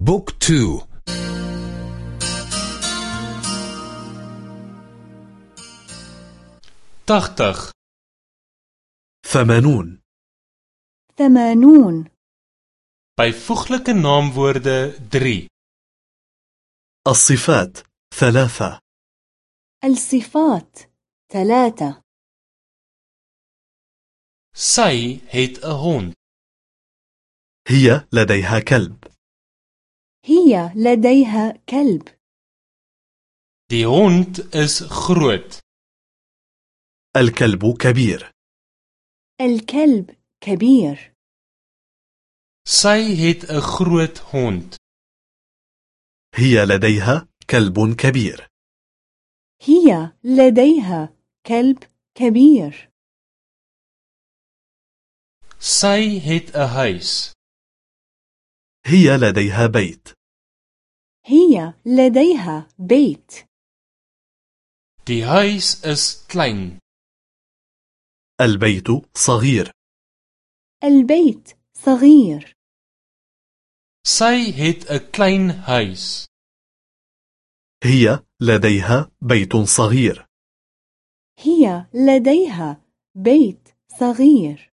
بوك تو. تختخ ثمانون. ثمانون. Byvoeglike naamwoorde 3 الصفات ثلاثة. الصفات ثلاثة. Het 'n hond. هي لديها كلب. هي لديها كلب. Die hond is groot. الكلب كبير. الكلب كبير. Sy het 'n groot hond. هي لديها كلب كبير. هي لديها كلب كبير. Sy het 'n huis. هي لديها بيت. هي لديها بيت. Die huis is klein. البيت صغير. البيت صغير. Sy het 'n klein huis. هي لديها بيت صغير. هي لديها بيت صغير.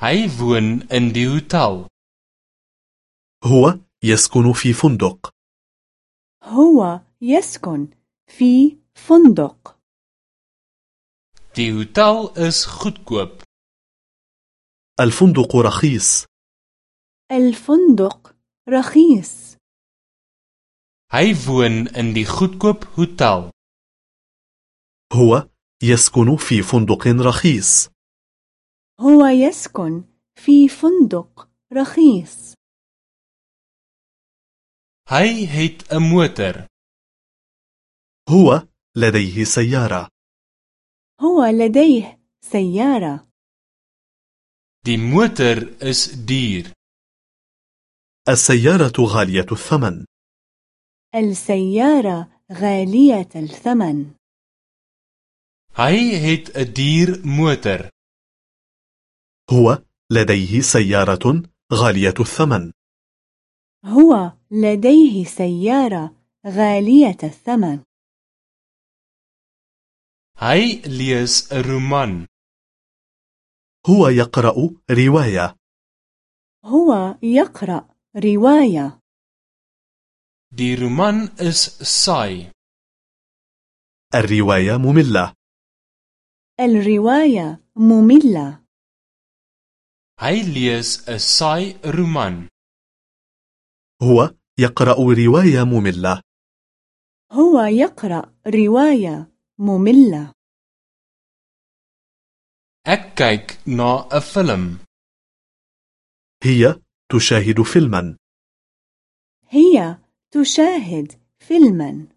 Hy woon in die hotel. هو يسكن في فندق. هو يسكن في فندق. Die hotel is goedkoop. الفندق رخيص. الفندق رخيص. Hy woon in die goedkoop hotel. هو يسكن في فندق رخيص. هو يسكن في فندق رخيص. Hy het 'n motor. هو لديه سيارة. هو لديه سيارة. Die motor is duur. السيارة غالية الثمن. السيارة غالية الثمن. Hy het 'n duur motor. هو لديه سيارة غالية الثمن. هو لديه سيارة غالية الثمن. Lees 'n roman هو يقرأ رواية. هو يقرأ رواية. Die roman is saai الرواية مملة. الرواية مملة. Lees 'n saai roman هو يقرأ رواية مملة. هو يقرأ رواية مملة. ek kyk na 'n film هي تشاهد فيلما. هي تشاهد فيلما.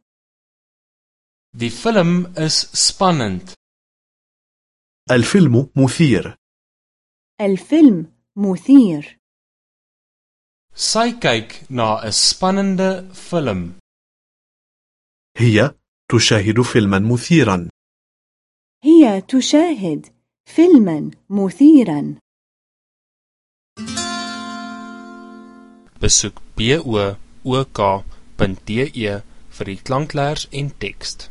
Die film is spannend. الفيلم مثير. الفيلم مثير. Sy kyk na 'n spannende film هي تشاهد فيلما مثيرا هي تشاهد فيلما مثيرا besoek book.de vir die klankleers en teks